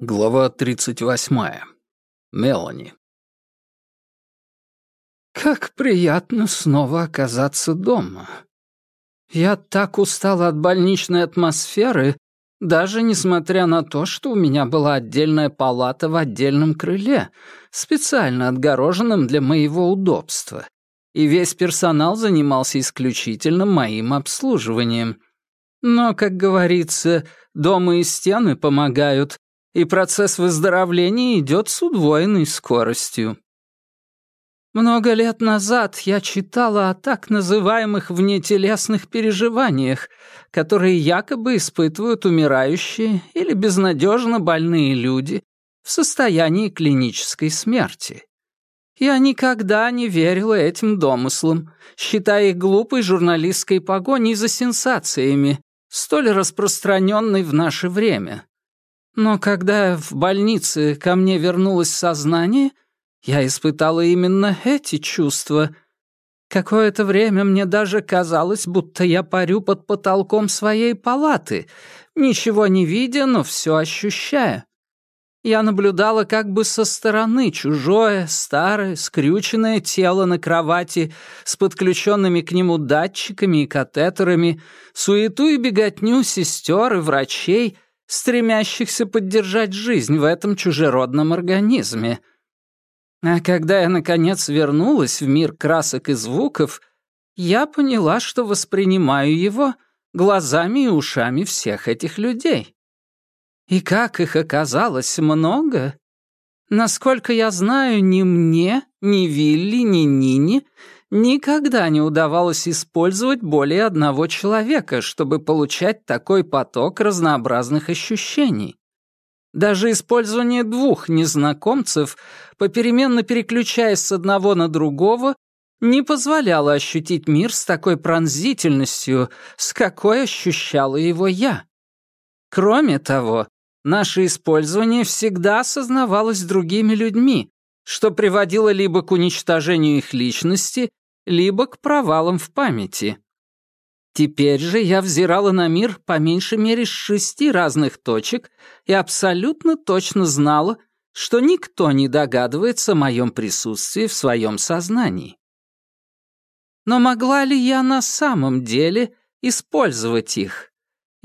Глава 38. Мелани. Как приятно снова оказаться дома. Я так устала от больничной атмосферы, даже несмотря на то, что у меня была отдельная палата в отдельном крыле, специально отгороженном для моего удобства. И весь персонал занимался исключительно моим обслуживанием. Но, как говорится, дома и стены помогают, и процесс выздоровления идет с удвоенной скоростью. Много лет назад я читала о так называемых внетелесных переживаниях, которые якобы испытывают умирающие или безнадежно больные люди в состоянии клинической смерти. Я никогда не верила этим домыслам, считая их глупой журналистской погоней за сенсациями, столь распространенной в наше время. Но когда в больнице ко мне вернулось сознание, я испытала именно эти чувства. Какое-то время мне даже казалось, будто я парю под потолком своей палаты, ничего не видя, но все ощущая. Я наблюдала как бы со стороны чужое, старое, скрюченное тело на кровати с подключенными к нему датчиками и катетерами, суету и беготню сестер и врачей — стремящихся поддержать жизнь в этом чужеродном организме. А когда я, наконец, вернулась в мир красок и звуков, я поняла, что воспринимаю его глазами и ушами всех этих людей. И как их оказалось много. Насколько я знаю, ни мне, ни Вилли, ни Нине никогда не удавалось использовать более одного человека, чтобы получать такой поток разнообразных ощущений. Даже использование двух незнакомцев, попеременно переключаясь с одного на другого, не позволяло ощутить мир с такой пронзительностью, с какой ощущала его я. Кроме того, наше использование всегда осознавалось другими людьми, что приводило либо к уничтожению их личности, либо к провалам в памяти. Теперь же я взирала на мир по меньшей мере с шести разных точек и абсолютно точно знала, что никто не догадывается о моем присутствии в своем сознании. Но могла ли я на самом деле использовать их?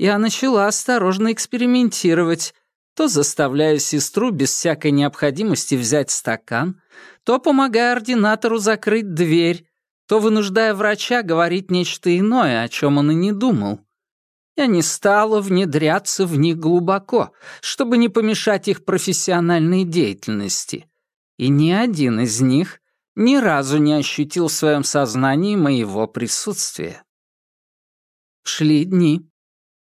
Я начала осторожно экспериментировать, то заставляя сестру без всякой необходимости взять стакан, то помогая ординатору закрыть дверь, то вынуждая врача говорить нечто иное, о чем он и не думал. Я не стала внедряться в них глубоко, чтобы не помешать их профессиональной деятельности. И ни один из них ни разу не ощутил в своем сознании моего присутствия. Шли дни.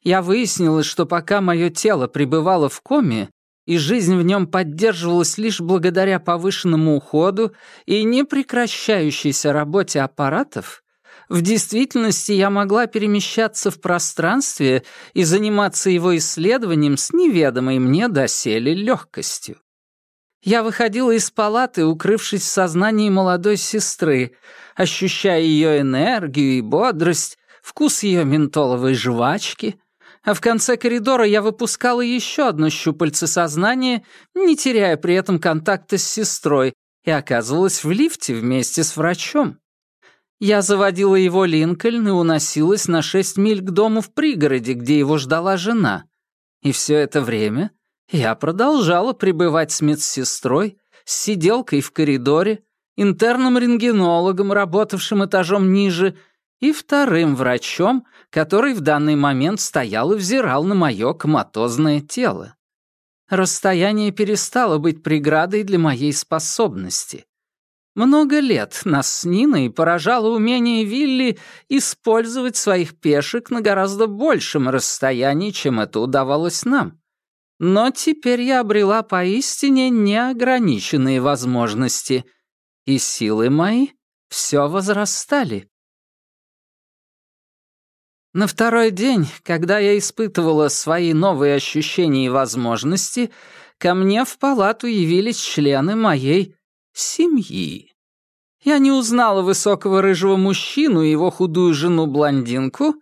Я выяснила, что пока мое тело пребывало в коме, и жизнь в нем поддерживалась лишь благодаря повышенному уходу и непрекращающейся работе аппаратов, в действительности я могла перемещаться в пространстве и заниматься его исследованием с неведомой мне доселе легкостью. Я выходила из палаты, укрывшись в сознании молодой сестры, ощущая ее энергию и бодрость, вкус ее ментоловой жвачки — а в конце коридора я выпускала еще одно щупальце сознания, не теряя при этом контакта с сестрой, и оказывалась в лифте вместе с врачом. Я заводила его Линкольн и уносилась на шесть миль к дому в пригороде, где его ждала жена. И все это время я продолжала пребывать с медсестрой, с сиделкой в коридоре, интерном рентгенологом, работавшим этажом ниже, и вторым врачом, который в данный момент стоял и взирал на мое коматозное тело. Расстояние перестало быть преградой для моей способности. Много лет нас с Ниной поражало умение Вилли использовать своих пешек на гораздо большем расстоянии, чем это удавалось нам. Но теперь я обрела поистине неограниченные возможности, и силы мои все возрастали. На второй день, когда я испытывала свои новые ощущения и возможности, ко мне в палату явились члены моей семьи. Я не узнала высокого рыжего мужчину и его худую жену-блондинку,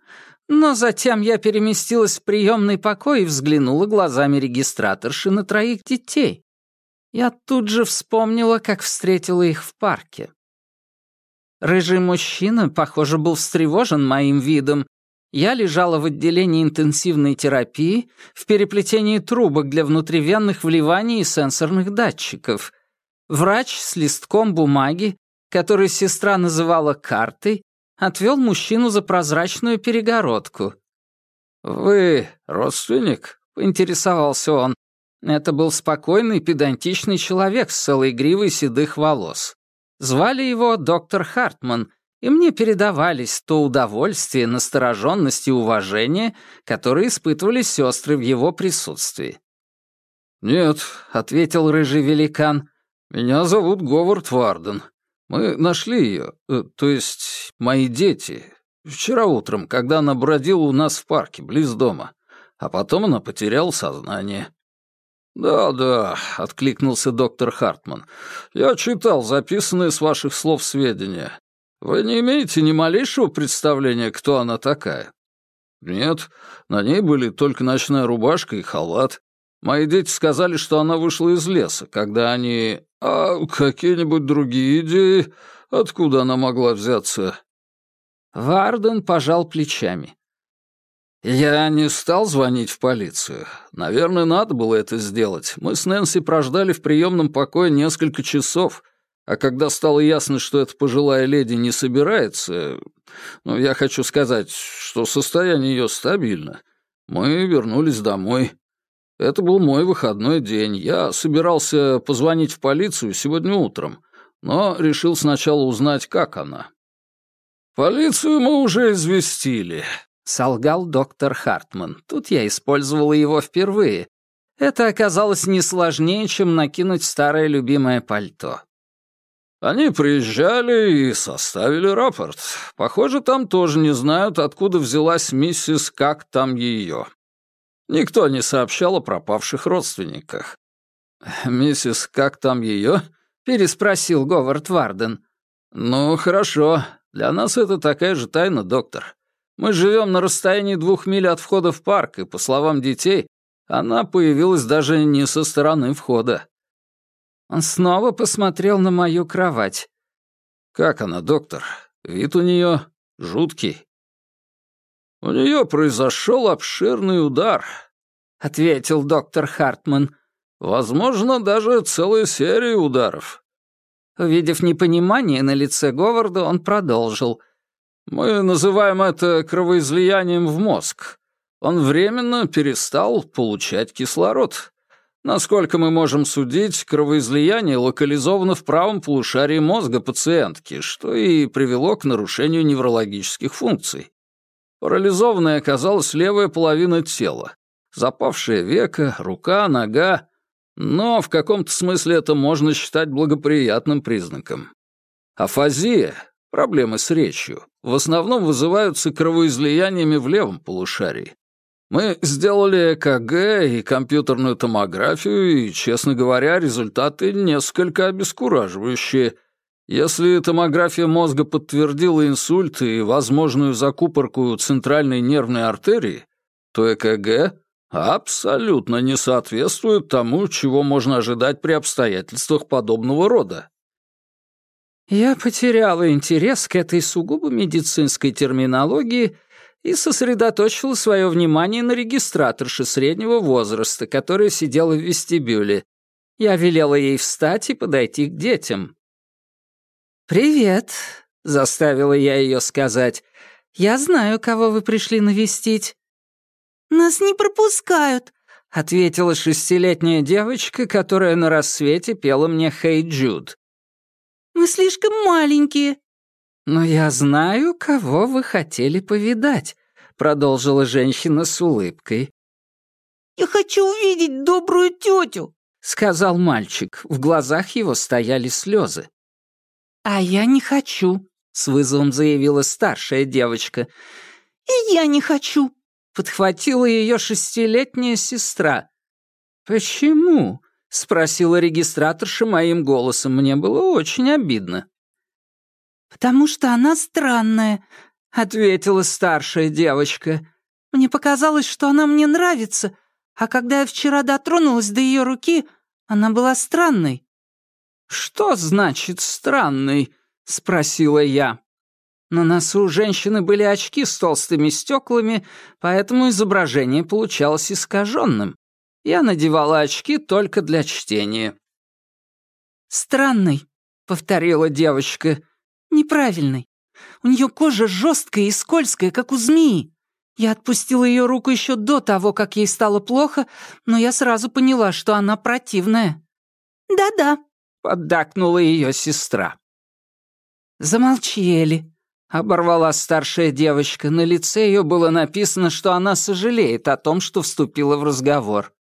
но затем я переместилась в приемный покой и взглянула глазами регистраторши на троих детей. Я тут же вспомнила, как встретила их в парке. Рыжий мужчина, похоже, был встревожен моим видом. Я лежала в отделении интенсивной терапии в переплетении трубок для внутривенных вливаний и сенсорных датчиков. Врач с листком бумаги, который сестра называла картой, отвел мужчину за прозрачную перегородку. «Вы родственник?» — поинтересовался он. Это был спокойный, педантичный человек с целой гривой седых волос. Звали его доктор Хартман, и мне передавались то удовольствие, настороженность и уважение, которые испытывали сестры в его присутствии. «Нет», — ответил рыжий великан, — «меня зовут Говард Варден. Мы нашли ее, э, то есть мои дети, вчера утром, когда она бродила у нас в парке, близ дома, а потом она потеряла сознание». «Да-да», — откликнулся доктор Хартман. «Я читал записанные с ваших слов сведения. Вы не имеете ни малейшего представления, кто она такая?» «Нет, на ней были только ночная рубашка и халат. Мои дети сказали, что она вышла из леса, когда они... А какие-нибудь другие идеи? Откуда она могла взяться?» Варден пожал плечами. Я не стал звонить в полицию. Наверное, надо было это сделать. Мы с Нэнси прождали в приемном покое несколько часов, а когда стало ясно, что эта пожилая леди не собирается, ну, я хочу сказать, что состояние ее стабильно, мы вернулись домой. Это был мой выходной день. Я собирался позвонить в полицию сегодня утром, но решил сначала узнать, как она. Полицию мы уже известили. Солгал доктор Хартман. Тут я использовала его впервые. Это оказалось не сложнее, чем накинуть старое любимое пальто. Они приезжали и составили рапорт. Похоже, там тоже не знают, откуда взялась миссис «Как там ее». Никто не сообщал о пропавших родственниках. «Миссис «Как там ее?» — переспросил Говард Варден. «Ну, хорошо. Для нас это такая же тайна, доктор. Мы живем на расстоянии двух миль от входа в парк, и, по словам детей, она появилась даже не со стороны входа. Он снова посмотрел на мою кровать. «Как она, доктор? Вид у нее жуткий». «У нее произошел обширный удар», — ответил доктор Хартман. «Возможно, даже целая серия ударов». Увидев непонимание на лице Говарда, он продолжил. Мы называем это кровоизлиянием в мозг. Он временно перестал получать кислород. Насколько мы можем судить, кровоизлияние локализовано в правом полушарии мозга пациентки, что и привело к нарушению неврологических функций. Парализованной оказалась левая половина тела. Запавшее веко, рука, нога. Но в каком-то смысле это можно считать благоприятным признаком. Афазия Проблемы с речью в основном вызываются кровоизлияниями в левом полушарии. Мы сделали ЭКГ и компьютерную томографию, и, честно говоря, результаты несколько обескураживающие. Если томография мозга подтвердила инсульт и возможную закупорку центральной нервной артерии, то ЭКГ абсолютно не соответствует тому, чего можно ожидать при обстоятельствах подобного рода. Я потеряла интерес к этой сугубо медицинской терминологии и сосредоточила свое внимание на регистраторше среднего возраста, которая сидела в вестибюле. Я велела ей встать и подойти к детям. «Привет», — заставила я ее сказать. «Я знаю, кого вы пришли навестить». «Нас не пропускают», — ответила шестилетняя девочка, которая на рассвете пела мне «Хей Джуд». Мы слишком маленькие». «Но я знаю, кого вы хотели повидать», — продолжила женщина с улыбкой. «Я хочу увидеть добрую тетю», — сказал мальчик. В глазах его стояли слезы. «А я не хочу», — с вызовом заявила старшая девочка. «И я не хочу», — подхватила ее шестилетняя сестра. «Почему?» — спросила регистраторша моим голосом. Мне было очень обидно. «Потому что она странная», — ответила старшая девочка. «Мне показалось, что она мне нравится, а когда я вчера дотронулась до ее руки, она была странной». «Что значит странный?» — спросила я. На носу у женщины были очки с толстыми стеклами, поэтому изображение получалось искаженным. Я надевала очки только для чтения. «Странный», — повторила девочка. «Неправильный. У нее кожа жесткая и скользкая, как у змеи. Я отпустила ее руку еще до того, как ей стало плохо, но я сразу поняла, что она противная». «Да-да», — поддакнула ее сестра. «Замолчи, Эли», — оборвала старшая девочка. На лице ее было написано, что она сожалеет о том, что вступила в разговор.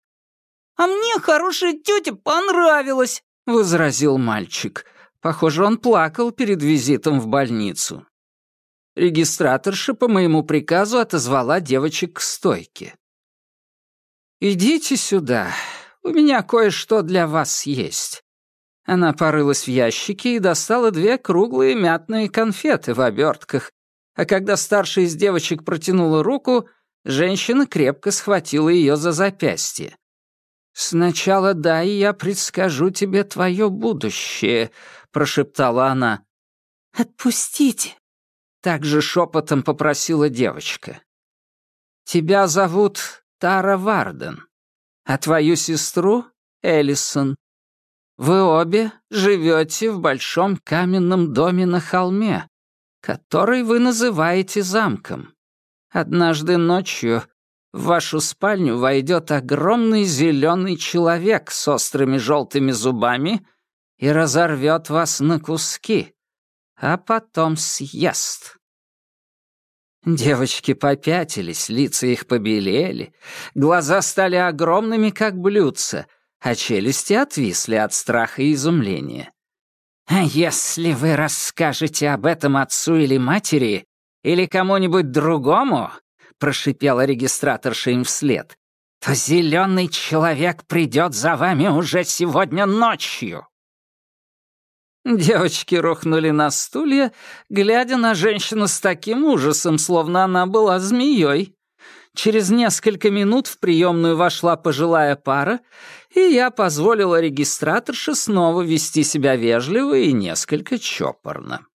«А мне хорошая тетя понравилась», — возразил мальчик. Похоже, он плакал перед визитом в больницу. Регистраторша по моему приказу отозвала девочек к стойке. «Идите сюда, у меня кое-что для вас есть». Она порылась в ящике и достала две круглые мятные конфеты в обертках, а когда старшая из девочек протянула руку, женщина крепко схватила ее за запястье. «Сначала дай я предскажу тебе твое будущее», — прошептала она. «Отпустите», — также шепотом попросила девочка. «Тебя зовут Тара Варден, а твою сестру — Эллисон. Вы обе живете в большом каменном доме на холме, который вы называете замком. Однажды ночью в вашу спальню войдет огромный зеленый человек с острыми желтыми зубами и разорвет вас на куски, а потом съест. Девочки попятились, лица их побелели, глаза стали огромными, как блюдца, а челюсти отвисли от страха и изумления. «А если вы расскажете об этом отцу или матери, или кому-нибудь другому, — прошипела регистраторша им вслед, «то зеленый человек придет за вами уже сегодня ночью». Девочки рухнули на стулья, глядя на женщину с таким ужасом, словно она была змеей. Через несколько минут в приемную вошла пожилая пара, и я позволила регистраторше снова вести себя вежливо и несколько чопорно.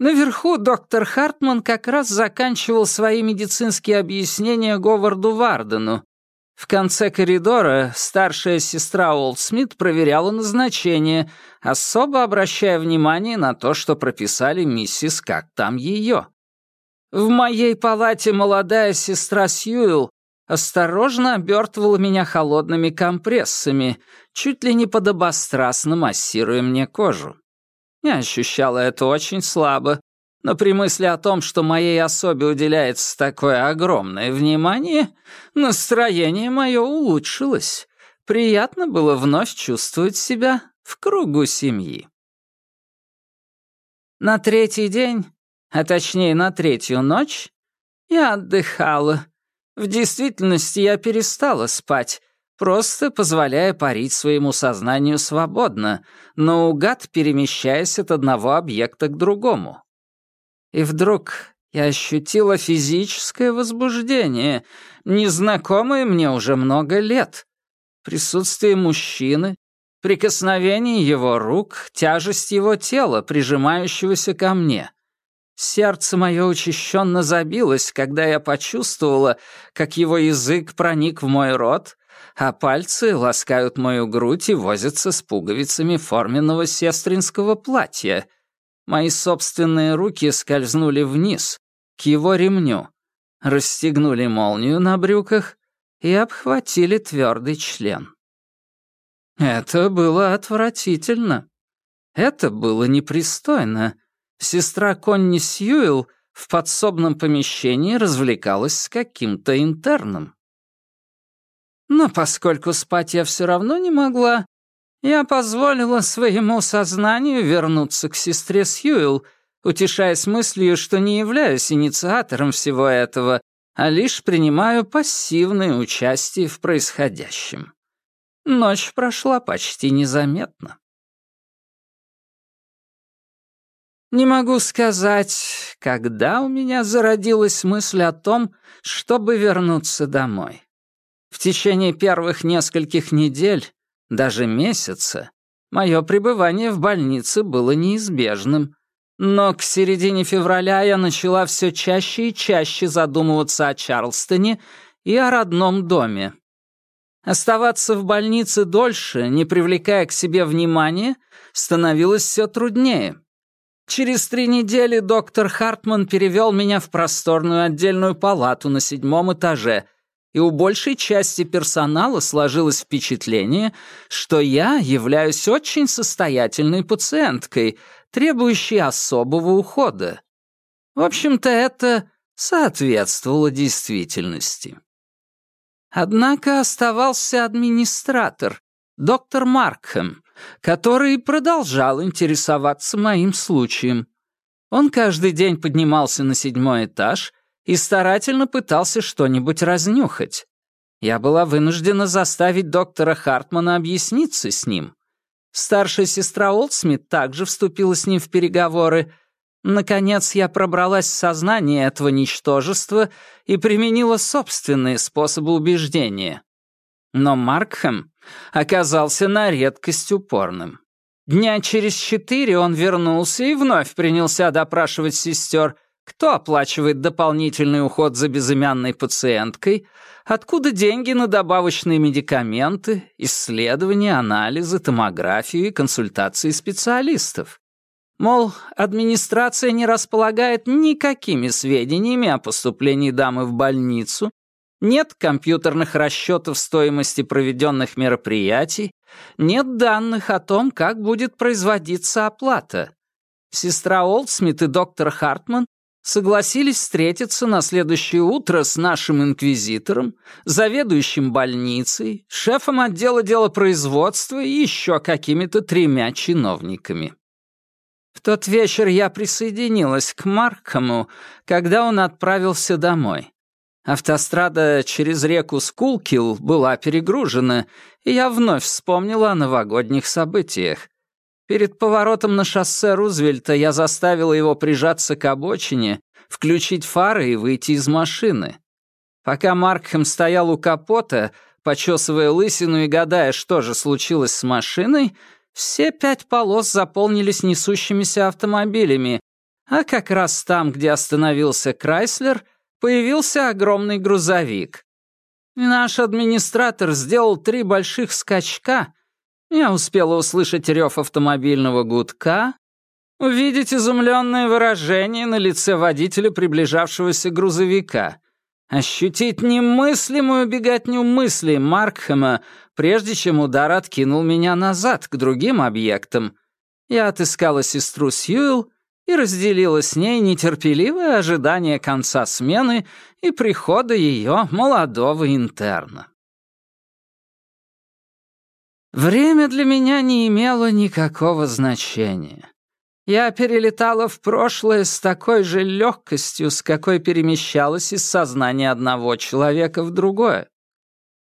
Наверху доктор Хартман как раз заканчивал свои медицинские объяснения Говарду Вардену. В конце коридора старшая сестра Олд Смит проверяла назначение, особо обращая внимание на то, что прописали миссис «Как там ее?». В моей палате молодая сестра Сьюэлл осторожно обертывала меня холодными компрессами, чуть ли не подобострастно массируя мне кожу. Я ощущала это очень слабо, но при мысли о том, что моей особе уделяется такое огромное внимание, настроение мое улучшилось. Приятно было вновь чувствовать себя в кругу семьи. На третий день, а точнее на третью ночь, я отдыхала. В действительности я перестала спать, просто позволяя парить своему сознанию свободно, но угад перемещаясь от одного объекта к другому. И вдруг я ощутила физическое возбуждение, незнакомое мне уже много лет. Присутствие мужчины, прикосновение его рук, тяжесть его тела, прижимающегося ко мне. Сердце мое учащенно забилось, когда я почувствовала, как его язык проник в мой рот, а пальцы ласкают мою грудь и возятся с пуговицами форменного сестринского платья. Мои собственные руки скользнули вниз, к его ремню, расстегнули молнию на брюках и обхватили твердый член. Это было отвратительно. Это было непристойно. Сестра Конни Сьюэлл в подсобном помещении развлекалась с каким-то интерном. Но поскольку спать я все равно не могла, я позволила своему сознанию вернуться к сестре Сьюэлл, утешаясь мыслью, что не являюсь инициатором всего этого, а лишь принимаю пассивное участие в происходящем. Ночь прошла почти незаметно. Не могу сказать, когда у меня зародилась мысль о том, чтобы вернуться домой. В течение первых нескольких недель, даже месяца, мое пребывание в больнице было неизбежным. Но к середине февраля я начала все чаще и чаще задумываться о Чарлстоне и о родном доме. Оставаться в больнице дольше, не привлекая к себе внимания, становилось все труднее. Через три недели доктор Хартман перевел меня в просторную отдельную палату на седьмом этаже, и у большей части персонала сложилось впечатление, что я являюсь очень состоятельной пациенткой, требующей особого ухода. В общем-то, это соответствовало действительности. Однако оставался администратор, доктор Маркхэм, который продолжал интересоваться моим случаем. Он каждый день поднимался на седьмой этаж и старательно пытался что-нибудь разнюхать. Я была вынуждена заставить доктора Хартмана объясниться с ним. Старшая сестра Олдсмит также вступила с ним в переговоры. Наконец я пробралась в сознание этого ничтожества и применила собственные способы убеждения. Но Маркхэм оказался на редкость упорным. Дня через четыре он вернулся и вновь принялся допрашивать сестер, кто оплачивает дополнительный уход за безымянной пациенткой, откуда деньги на добавочные медикаменты, исследования, анализы, томографию и консультации специалистов. Мол, администрация не располагает никакими сведениями о поступлении дамы в больницу нет компьютерных расчетов стоимости проведенных мероприятий, нет данных о том, как будет производиться оплата. Сестра Олдсмит и доктор Хартман согласились встретиться на следующее утро с нашим инквизитором, заведующим больницей, шефом отдела делопроизводства и еще какими-то тремя чиновниками. В тот вечер я присоединилась к Маркому, когда он отправился домой. Автострада через реку Скулкил была перегружена, и я вновь вспомнила о новогодних событиях. Перед поворотом на шоссе Рузвельта я заставила его прижаться к обочине, включить фары и выйти из машины. Пока Маркхэм стоял у капота, почесывая лысину и гадая, что же случилось с машиной, все пять полос заполнились несущимися автомобилями, а как раз там, где остановился Крайслер — появился огромный грузовик. Наш администратор сделал три больших скачка. Я успела услышать рев автомобильного гудка, увидеть изумленное выражение на лице водителя приближавшегося грузовика, ощутить немыслимую беготню мыслей Маркхэма, прежде чем удар откинул меня назад к другим объектам. Я отыскала сестру Сьюэлл и разделила с ней нетерпеливое ожидание конца смены и прихода ее молодого интерна. Время для меня не имело никакого значения. Я перелетала в прошлое с такой же легкостью, с какой перемещалась из сознания одного человека в другое.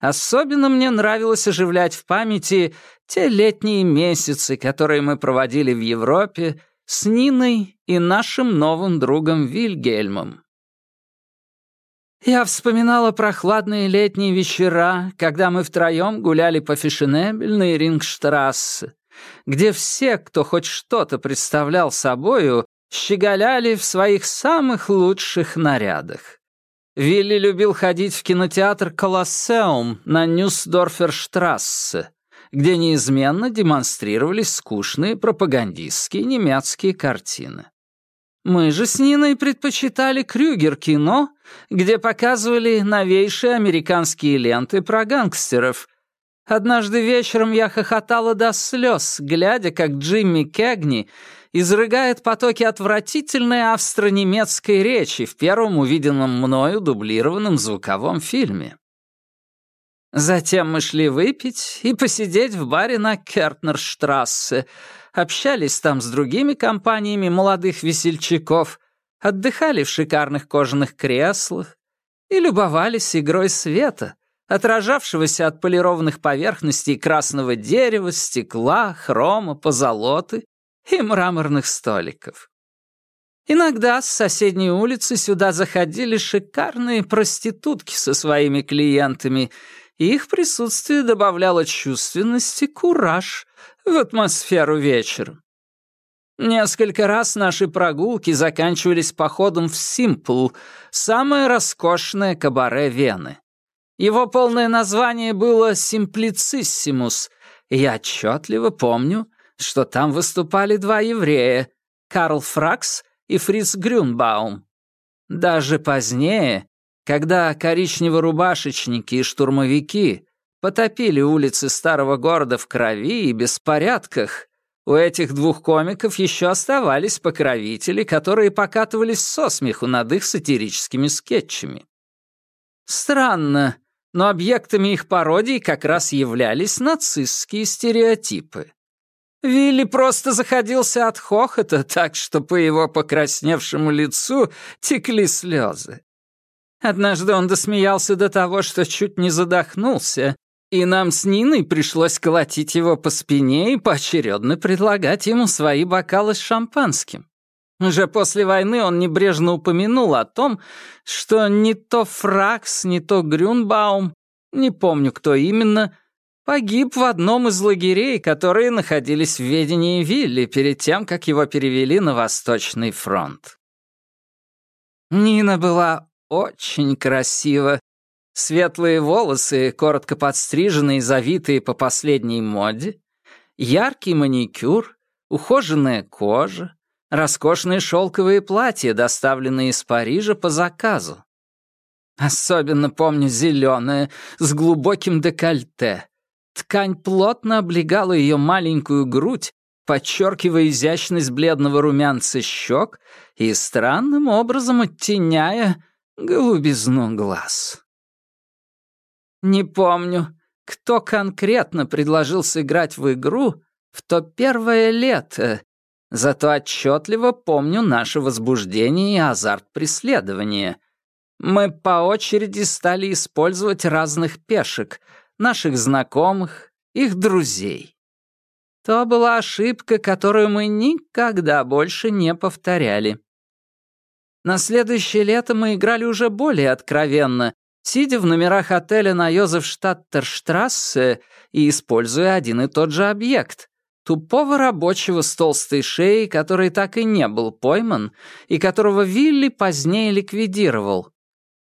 Особенно мне нравилось оживлять в памяти те летние месяцы, которые мы проводили в Европе с Ниной и нашим новым другом Вильгельмом. Я вспоминала прохладные летние вечера, когда мы втроем гуляли по фешенебельной Рингштрассе, где все, кто хоть что-то представлял собою, щеголяли в своих самых лучших нарядах. Вилли любил ходить в кинотеатр «Колоссеум» на Нюсдорферштрассе, где неизменно демонстрировались скучные пропагандистские немецкие картины. Мы же с Ниной предпочитали Крюгер-кино, где показывали новейшие американские ленты про гангстеров. Однажды вечером я хохотала до слез, глядя, как Джимми Кегни изрыгает потоки отвратительной австро-немецкой речи в первом увиденном мною дублированном звуковом фильме. Затем мы шли выпить и посидеть в баре на Кертнерштрассе, общались там с другими компаниями молодых весельчаков, отдыхали в шикарных кожаных креслах и любовались игрой света, отражавшегося от полированных поверхностей красного дерева, стекла, хрома, позолоты и мраморных столиков. Иногда с соседней улицы сюда заходили шикарные проститутки со своими клиентами, их присутствие добавляло чувственности, кураж в атмосферу вечера. Несколько раз наши прогулки заканчивались походом в Симпл, самое роскошное кабаре Вены. Его полное название было «Симплициссимус», я отчетливо помню, что там выступали два еврея — Карл Фракс и Фриц Грюнбаум. Даже позднее, когда коричнево-рубашечники и штурмовики потопили улицы старого города в крови и беспорядках, у этих двух комиков еще оставались покровители, которые покатывались со смеху над их сатирическими скетчами. Странно, но объектами их пародий как раз являлись нацистские стереотипы. Вилли просто заходился от хохота, так что по его покрасневшему лицу текли слезы. Однажды он досмеялся до того, что чуть не задохнулся, и нам с Ниной пришлось колотить его по спине и поочередно предлагать ему свои бокалы с шампанским. Уже после войны он небрежно упомянул о том, что не то Фракс, не то Грюнбаум, не помню, кто именно, погиб в одном из лагерей, которые находились в ведении Вилли перед тем, как его перевели на Восточный фронт. Нина была очень красива. Светлые волосы, коротко подстриженные завитые по последней моде, яркий маникюр, ухоженная кожа, роскошные шелковые платья, доставленные из Парижа по заказу. Особенно помню зеленое, с глубоким декольте. Ткань плотно облегала ее маленькую грудь, подчеркивая изящность бледного румянца щек и странным образом оттеняя голубизну глаз. Не помню, кто конкретно предложил сыграть в игру в то первое лето, Зато отчетливо помню наше возбуждение и азарт преследования. Мы по очереди стали использовать разных пешек, наших знакомых, их друзей. То была ошибка, которую мы никогда больше не повторяли. На следующее лето мы играли уже более откровенно, сидя в номерах отеля на Йозефштадтерштрассе и используя один и тот же объект Тупого рабочего с толстой шеей, который так и не был пойман, и которого Вилли позднее ликвидировал.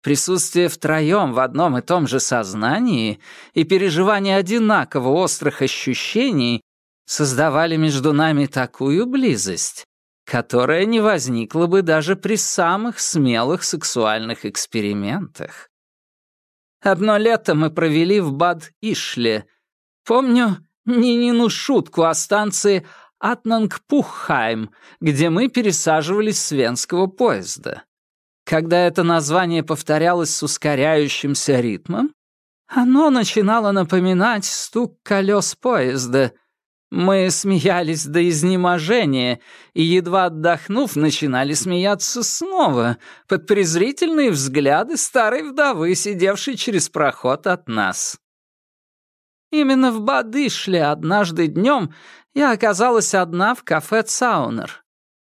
Присутствие втроем в одном и том же сознании и переживание одинаково острых ощущений создавали между нами такую близость, которая не возникла бы даже при самых смелых сексуальных экспериментах. Одно лето мы провели в Бад-Ишле. Помню, Нинину шутку о станции Атнангпуххайм, где мы пересаживались с венского поезда. Когда это название повторялось с ускоряющимся ритмом, оно начинало напоминать стук колес поезда. Мы смеялись до изнеможения и, едва отдохнув, начинали смеяться снова под презрительные взгляды старой вдовы, сидевшей через проход от нас. Именно в Бадышле однажды днем я оказалась одна в кафе «Цаунер».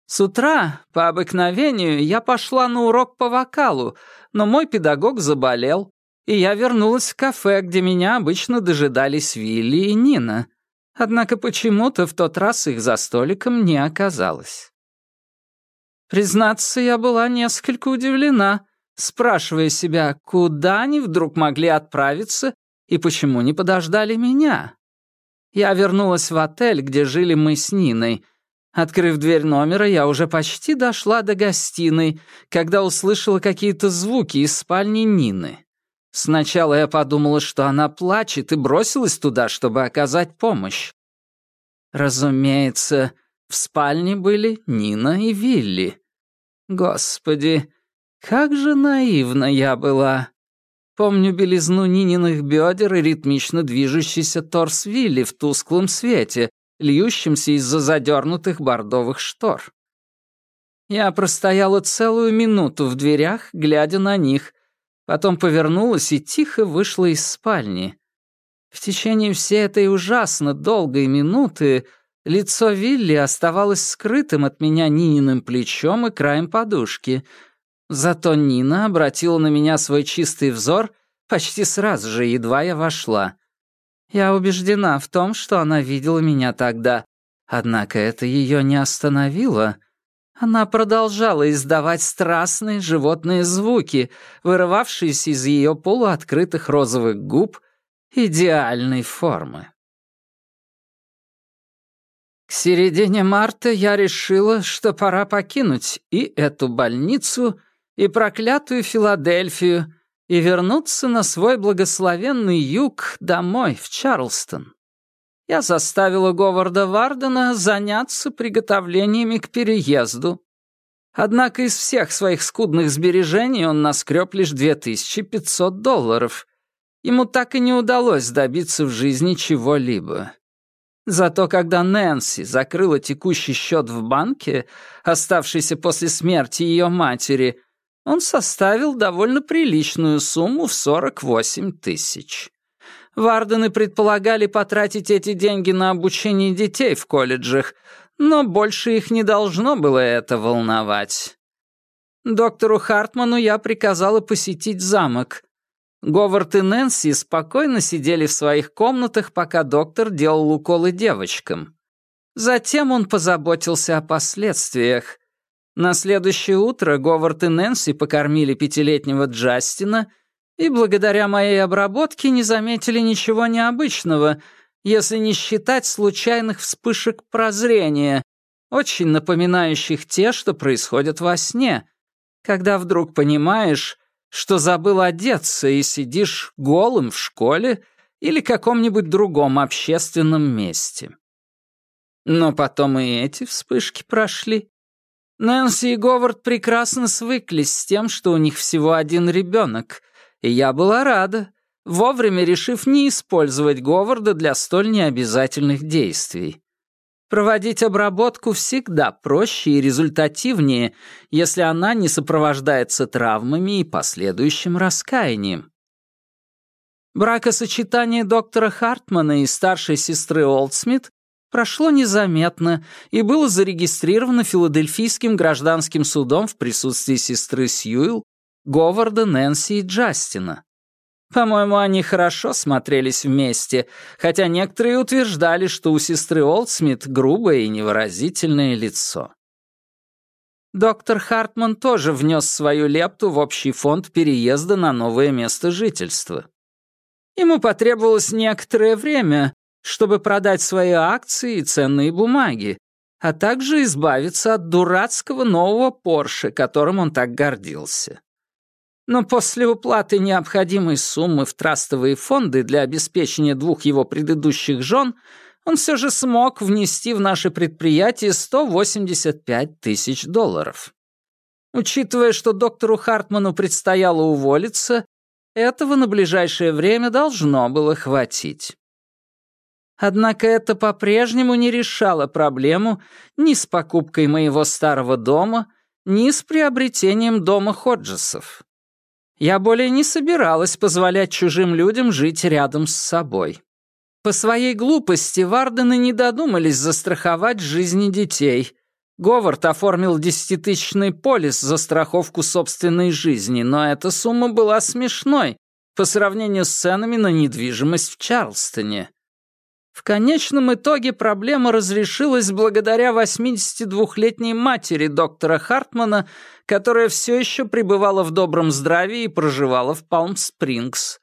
С утра, по обыкновению, я пошла на урок по вокалу, но мой педагог заболел, и я вернулась в кафе, где меня обычно дожидались Вилли и Нина. Однако почему-то в тот раз их за столиком не оказалось. Признаться, я была несколько удивлена, спрашивая себя, куда они вдруг могли отправиться и почему не подождали меня? Я вернулась в отель, где жили мы с Ниной. Открыв дверь номера, я уже почти дошла до гостиной, когда услышала какие-то звуки из спальни Нины. Сначала я подумала, что она плачет, и бросилась туда, чтобы оказать помощь. Разумеется, в спальне были Нина и Вилли. Господи, как же наивна я была. Помню белизну Нининых бедер и ритмично движущийся торс Вилли в тусклом свете, льющемся из-за задернутых бордовых штор. Я простояла целую минуту в дверях, глядя на них, потом повернулась и тихо вышла из спальни. В течение всей этой ужасно долгой минуты Лицо Вилли оставалось скрытым от меня Нининым плечом и краем подушки. Зато Нина обратила на меня свой чистый взор почти сразу же, едва я вошла. Я убеждена в том, что она видела меня тогда. Однако это ее не остановило. Она продолжала издавать страстные животные звуки, вырывавшиеся из ее полуоткрытых розовых губ идеальной формы. К середине марта я решила, что пора покинуть и эту больницу, и проклятую Филадельфию, и вернуться на свой благословенный юг домой, в Чарлстон. Я заставила Говарда Вардена заняться приготовлениями к переезду. Однако из всех своих скудных сбережений он наскреб лишь 2500 долларов. Ему так и не удалось добиться в жизни чего-либо. Зато когда Нэнси закрыла текущий счет в банке, оставшийся после смерти ее матери, он составил довольно приличную сумму в 48 тысяч. Вардены предполагали потратить эти деньги на обучение детей в колледжах, но больше их не должно было это волновать. Доктору Хартману я приказала посетить замок. Говард и Нэнси спокойно сидели в своих комнатах, пока доктор делал уколы девочкам. Затем он позаботился о последствиях. На следующее утро Говард и Нэнси покормили пятилетнего Джастина и благодаря моей обработке не заметили ничего необычного, если не считать случайных вспышек прозрения, очень напоминающих те, что происходят во сне, когда вдруг понимаешь, что забыл одеться и сидишь голым в школе или каком-нибудь другом общественном месте. Но потом и эти вспышки прошли. Нэнси и Говард прекрасно свыклись с тем, что у них всего один ребенок, и я была рада, вовремя решив не использовать Говарда для столь необязательных действий. Проводить обработку всегда проще и результативнее, если она не сопровождается травмами и последующим раскаянием. Бракосочетание доктора Хартмана и старшей сестры Олдсмит прошло незаметно и было зарегистрировано Филадельфийским гражданским судом в присутствии сестры Сьюил, Говарда, Нэнси и Джастина. По-моему, они хорошо смотрелись вместе, хотя некоторые утверждали, что у сестры Олдсмит грубое и невыразительное лицо. Доктор Хартман тоже внес свою лепту в общий фонд переезда на новое место жительства. Ему потребовалось некоторое время, чтобы продать свои акции и ценные бумаги, а также избавиться от дурацкого нового Порше, которым он так гордился. Но после уплаты необходимой суммы в трастовые фонды для обеспечения двух его предыдущих жен он все же смог внести в наше предприятие 185 тысяч долларов. Учитывая, что доктору Хартману предстояло уволиться, этого на ближайшее время должно было хватить. Однако это по-прежнему не решало проблему ни с покупкой моего старого дома, ни с приобретением дома Ходжесов. Я более не собиралась позволять чужим людям жить рядом с собой. По своей глупости Вардены не додумались застраховать жизни детей. Говард оформил десятитысячный полис за страховку собственной жизни, но эта сумма была смешной по сравнению с ценами на недвижимость в Чарлстоне. В конечном итоге проблема разрешилась благодаря 82-летней матери доктора Хартмана, которая все еще пребывала в добром здравии и проживала в Палм-Спрингс.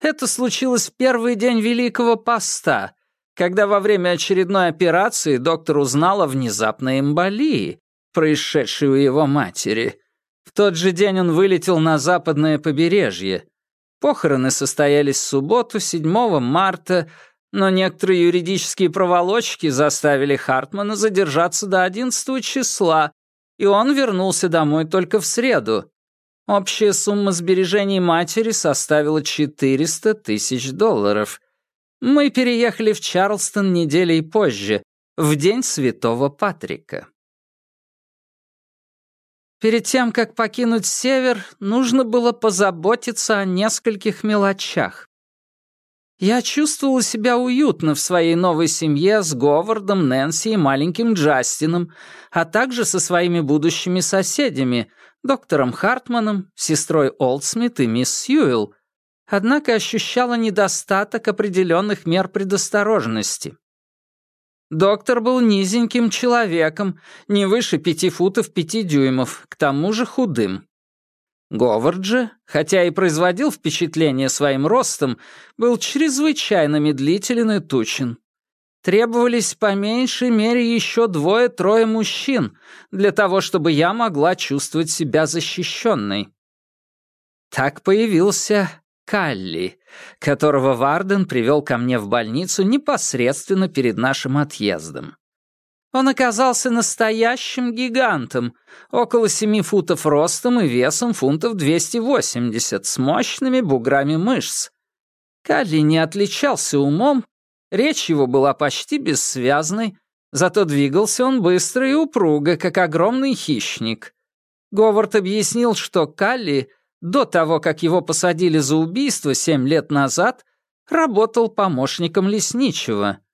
Это случилось в первый день Великого Поста, когда во время очередной операции доктор узнал о внезапной эмболии, происшедшей у его матери. В тот же день он вылетел на западное побережье. Похороны состоялись в субботу, 7 марта, но некоторые юридические проволочки заставили Хартмана задержаться до 11 числа, и он вернулся домой только в среду. Общая сумма сбережений матери составила 400 тысяч долларов. Мы переехали в Чарлстон неделей позже, в день Святого Патрика. Перед тем, как покинуть север, нужно было позаботиться о нескольких мелочах. Я чувствовала себя уютно в своей новой семье с Говардом, Нэнси и маленьким Джастином, а также со своими будущими соседями, доктором Хартманом, сестрой Олдсмит и мисс Сьюэлл, однако ощущала недостаток определенных мер предосторожности. Доктор был низеньким человеком, не выше пяти футов пяти дюймов, к тому же худым. Говард же, хотя и производил впечатление своим ростом, был чрезвычайно медлителен и тучен. Требовались по меньшей мере еще двое-трое мужчин для того, чтобы я могла чувствовать себя защищенной. Так появился Калли, которого Варден привел ко мне в больницу непосредственно перед нашим отъездом. Он оказался настоящим гигантом, около семи футов ростом и весом фунтов 280, с мощными буграми мышц. Калли не отличался умом, речь его была почти бессвязной, зато двигался он быстро и упруго, как огромный хищник. Говард объяснил, что Калли, до того, как его посадили за убийство семь лет назад, работал помощником лесничего —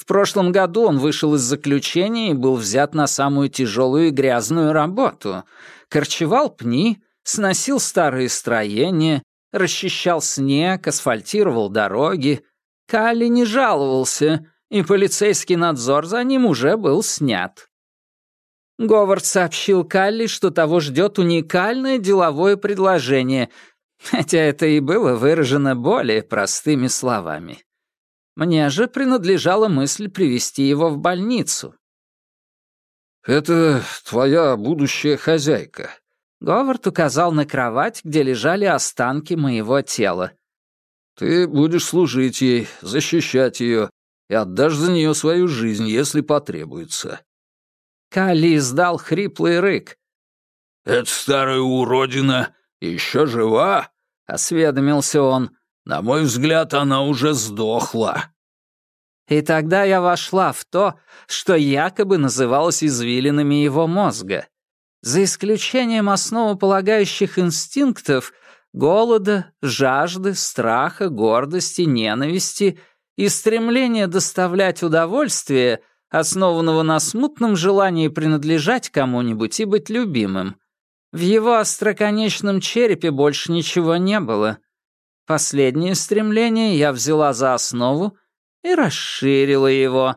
в прошлом году он вышел из заключения и был взят на самую тяжелую и грязную работу. Корчевал пни, сносил старые строения, расчищал снег, асфальтировал дороги. Калли не жаловался, и полицейский надзор за ним уже был снят. Говард сообщил Калли, что того ждет уникальное деловое предложение, хотя это и было выражено более простыми словами. Мне же принадлежала мысль привести его в больницу. «Это твоя будущая хозяйка», — Говард указал на кровать, где лежали останки моего тела. «Ты будешь служить ей, защищать ее и отдашь за нее свою жизнь, если потребуется». Калли издал хриплый рык. «Эта старая уродина еще жива?» — осведомился он. На мой взгляд, она уже сдохла». И тогда я вошла в то, что якобы называлось извилинами его мозга. За исключением основополагающих инстинктов — голода, жажды, страха, гордости, ненависти и стремления доставлять удовольствие, основанного на смутном желании принадлежать кому-нибудь и быть любимым. В его остроконечном черепе больше ничего не было — Последнее стремление я взяла за основу и расширила его.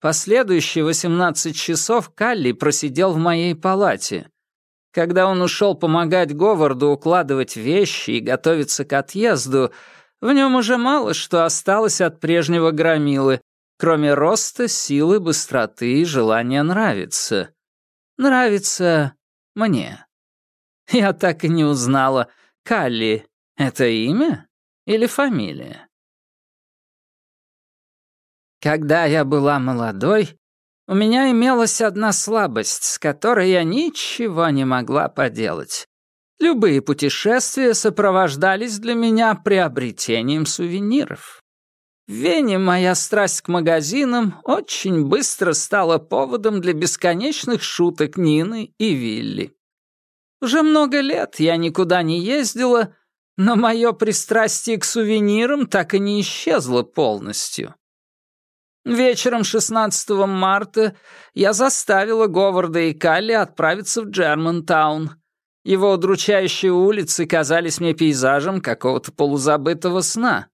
Последующие 18 часов Калли просидел в моей палате. Когда он ушел помогать Говарду укладывать вещи и готовиться к отъезду, в нем уже мало что осталось от прежнего громилы, кроме роста, силы, быстроты и желания нравиться. Нравится мне. Я так и не узнала, Калли это имя или фамилия? Когда я была молодой, у меня имелась одна слабость, с которой я ничего не могла поделать. Любые путешествия сопровождались для меня приобретением сувениров. В Вене моя страсть к магазинам очень быстро стала поводом для бесконечных шуток Нины и Вилли. Уже много лет я никуда не ездила, но мое пристрастие к сувенирам так и не исчезло полностью. Вечером 16 марта я заставила Говарда и Калли отправиться в Джермантаун. Его удручающие улицы казались мне пейзажем какого-то полузабытого сна.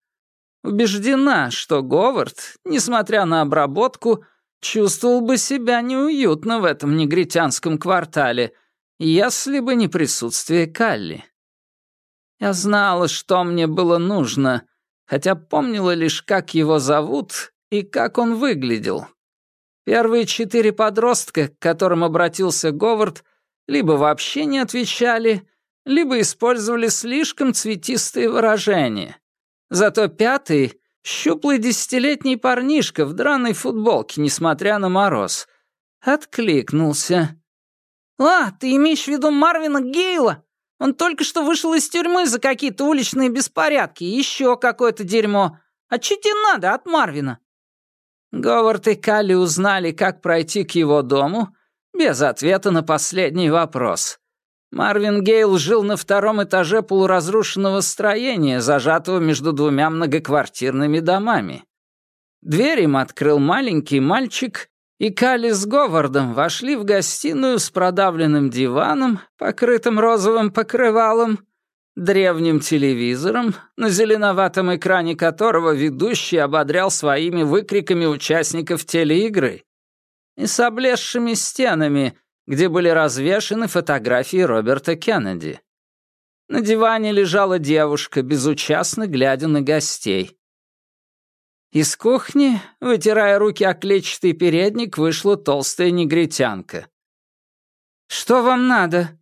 Убеждена, что Говард, несмотря на обработку, чувствовал бы себя неуютно в этом негритянском квартале, если бы не присутствие Калли. Я знала, что мне было нужно, хотя помнила лишь, как его зовут и как он выглядел. Первые четыре подростка, к которым обратился Говард, либо вообще не отвечали, либо использовали слишком цветистые выражения. Зато пятый — щуплый десятилетний парнишка в драной футболке, несмотря на мороз. Откликнулся. «А, ты имеешь в виду Марвина Гейла?» Он только что вышел из тюрьмы за какие-то уличные беспорядки и еще какое-то дерьмо. А что тебе надо от Марвина?» Говард и Калли узнали, как пройти к его дому, без ответа на последний вопрос. Марвин Гейл жил на втором этаже полуразрушенного строения, зажатого между двумя многоквартирными домами. Дверь им открыл маленький мальчик, и Калли с Говардом вошли в гостиную с продавленным диваном, покрытым розовым покрывалом, древним телевизором, на зеленоватом экране которого ведущий ободрял своими выкриками участников телеигры, и с облезшими стенами, где были развешаны фотографии Роберта Кеннеди. На диване лежала девушка, безучастно глядя на гостей. Из кухни, вытирая руки о клетчатый передник, вышла толстая негритянка. «Что вам надо?»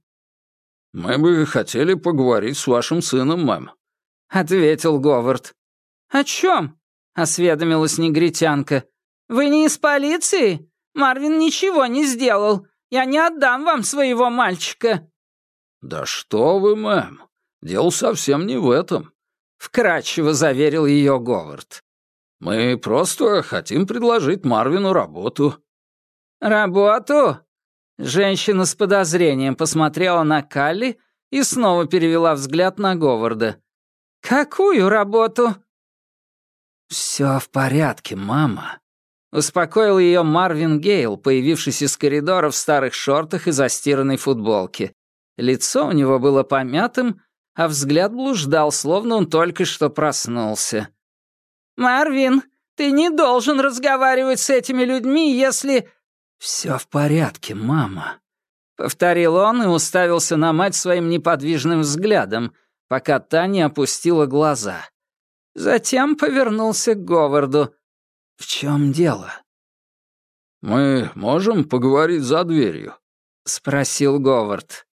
«Мы бы хотели поговорить с вашим сыном, мэм», — ответил Говард. «О чем?» — осведомилась негритянка. «Вы не из полиции? Марвин ничего не сделал. Я не отдам вам своего мальчика». «Да что вы, мэм, дело совсем не в этом», — вкратчиво заверил ее Говард. «Мы просто хотим предложить Марвину работу». «Работу?» Женщина с подозрением посмотрела на Калли и снова перевела взгляд на Говарда. «Какую работу?» «Все в порядке, мама», — успокоил ее Марвин Гейл, появившись из коридора в старых шортах и застиранной футболке. Лицо у него было помятым, а взгляд блуждал, словно он только что проснулся. «Марвин, ты не должен разговаривать с этими людьми, если...» «Все в порядке, мама», — повторил он и уставился на мать своим неподвижным взглядом, пока та не опустила глаза. Затем повернулся к Говарду. «В чем дело?» «Мы можем поговорить за дверью?» — спросил Говард.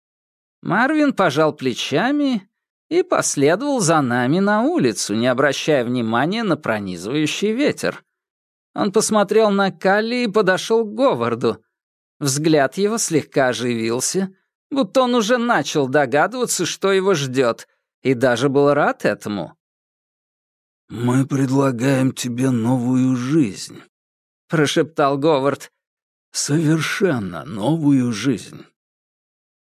Марвин пожал плечами и последовал за нами на улицу, не обращая внимания на пронизывающий ветер. Он посмотрел на Калли и подошел к Говарду. Взгляд его слегка оживился, будто он уже начал догадываться, что его ждет, и даже был рад этому. «Мы предлагаем тебе новую жизнь», — прошептал Говард. «Совершенно новую жизнь».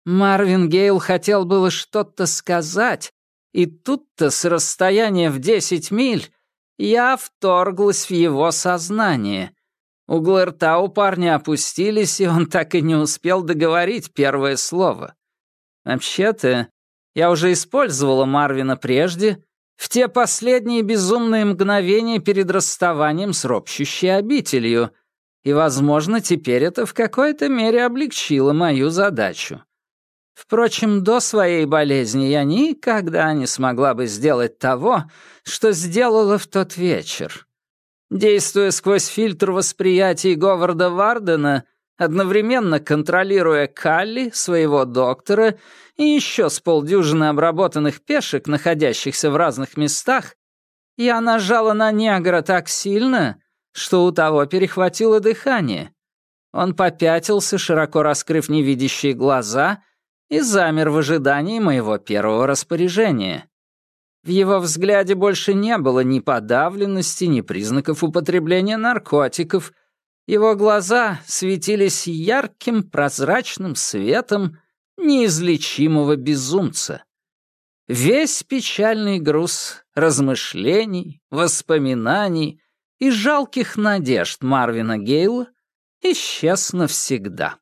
Марвин Гейл хотел было что-то сказать, и тут-то с расстояния в десять миль я вторглась в его сознание. Углы рта у парня опустились, и он так и не успел договорить первое слово. Вообще-то, я уже использовала Марвина прежде, в те последние безумные мгновения перед расставанием с ропщущей обителью, и, возможно, теперь это в какой-то мере облегчило мою задачу. Впрочем, до своей болезни я никогда не смогла бы сделать того, что сделала в тот вечер. Действуя сквозь фильтр восприятий Говарда Вардена, одновременно контролируя Калли, своего доктора, и еще с полдюжины обработанных пешек, находящихся в разных местах, я нажала на негра так сильно, что у того перехватило дыхание. Он попятился, широко раскрыв невидящие глаза — и замер в ожидании моего первого распоряжения. В его взгляде больше не было ни подавленности, ни признаков употребления наркотиков. Его глаза светились ярким прозрачным светом неизлечимого безумца. Весь печальный груз размышлений, воспоминаний и жалких надежд Марвина Гейла исчез навсегда.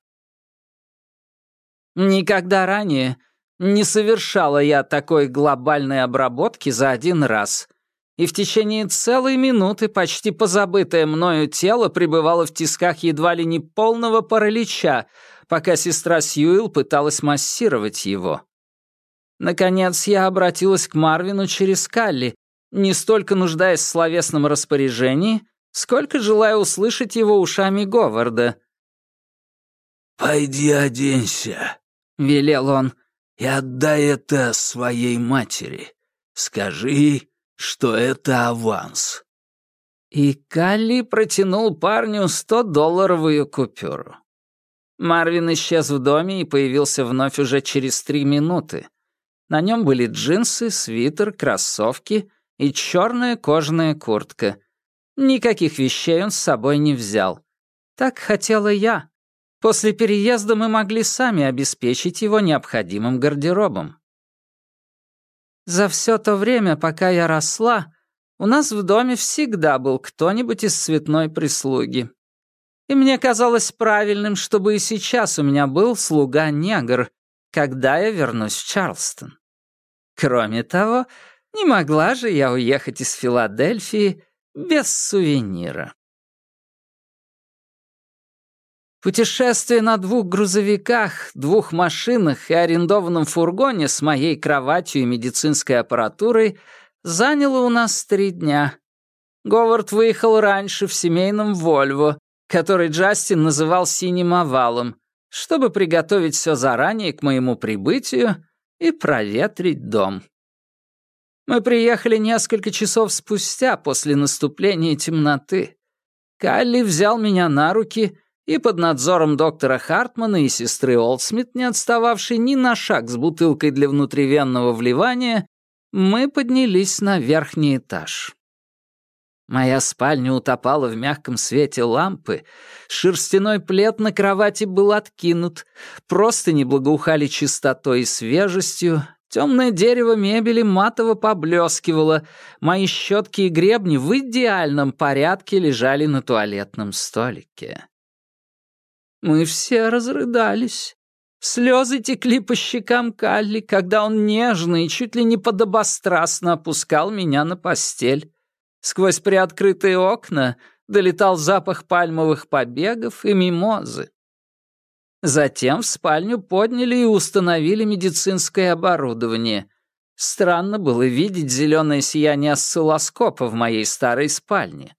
Никогда ранее не совершала я такой глобальной обработки за один раз. И в течение целой минуты почти позабытое мною тело пребывало в тисках едва ли не полного паралича, пока сестра Сьюил пыталась массировать его. Наконец я обратилась к Марвину через Калли, не столько нуждаясь в словесном распоряжении, сколько желая услышать его ушами Говарда. «Пойди оденься», велел он, — «и отдай это своей матери. Скажи, что это аванс». И Калли протянул парню сто-долларовую купюру. Марвин исчез в доме и появился вновь уже через три минуты. На нем были джинсы, свитер, кроссовки и черная кожаная куртка. Никаких вещей он с собой не взял. Так хотела я. После переезда мы могли сами обеспечить его необходимым гардеробом. За все то время, пока я росла, у нас в доме всегда был кто-нибудь из цветной прислуги. И мне казалось правильным, чтобы и сейчас у меня был слуга-негр, когда я вернусь в Чарлстон. Кроме того, не могла же я уехать из Филадельфии без сувенира. Путешествие на двух грузовиках, двух машинах и арендованном фургоне с моей кроватью и медицинской аппаратурой заняло у нас три дня. Говард выехал раньше в семейном «Вольво», который Джастин называл «синим овалом», чтобы приготовить все заранее к моему прибытию и проветрить дом. Мы приехали несколько часов спустя после наступления темноты. Калли взял меня на руки — и под надзором доктора Хартмана и сестры Олдсмит, не отстававшей ни на шаг с бутылкой для внутривенного вливания, мы поднялись на верхний этаж. Моя спальня утопала в мягком свете лампы, шерстяной плед на кровати был откинут, просто не благоухали чистотой и свежестью, темное дерево мебели матово поблескивало, мои щетки и гребни в идеальном порядке лежали на туалетном столике. Мы все разрыдались. Слезы текли по щекам Калли, когда он нежно и чуть ли не подобострастно опускал меня на постель. Сквозь приоткрытые окна долетал запах пальмовых побегов и мимозы. Затем в спальню подняли и установили медицинское оборудование. Странно было видеть зеленое сияние осциллоскопа в моей старой спальне.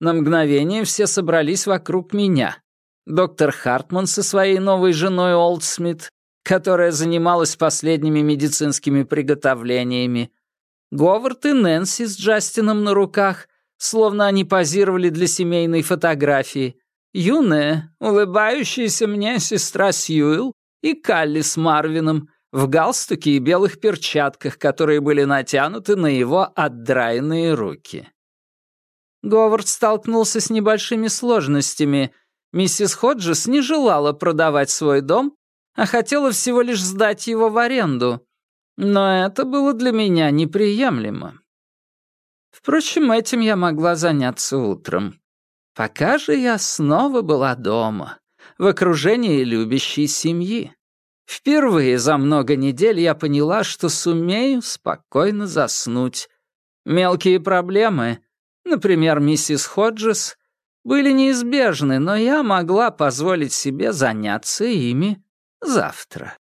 На мгновение все собрались вокруг меня доктор Хартман со своей новой женой Олдсмит, которая занималась последними медицинскими приготовлениями, Говард и Нэнси с Джастином на руках, словно они позировали для семейной фотографии, юная, улыбающаяся мне сестра Сьюэлл и Калли с Марвином в галстуке и белых перчатках, которые были натянуты на его отдраенные руки. Говард столкнулся с небольшими сложностями — Миссис Ходжес не желала продавать свой дом, а хотела всего лишь сдать его в аренду. Но это было для меня неприемлемо. Впрочем, этим я могла заняться утром. Пока же я снова была дома, в окружении любящей семьи. Впервые за много недель я поняла, что сумею спокойно заснуть. Мелкие проблемы, например, миссис Ходжес, были неизбежны, но я могла позволить себе заняться ими завтра.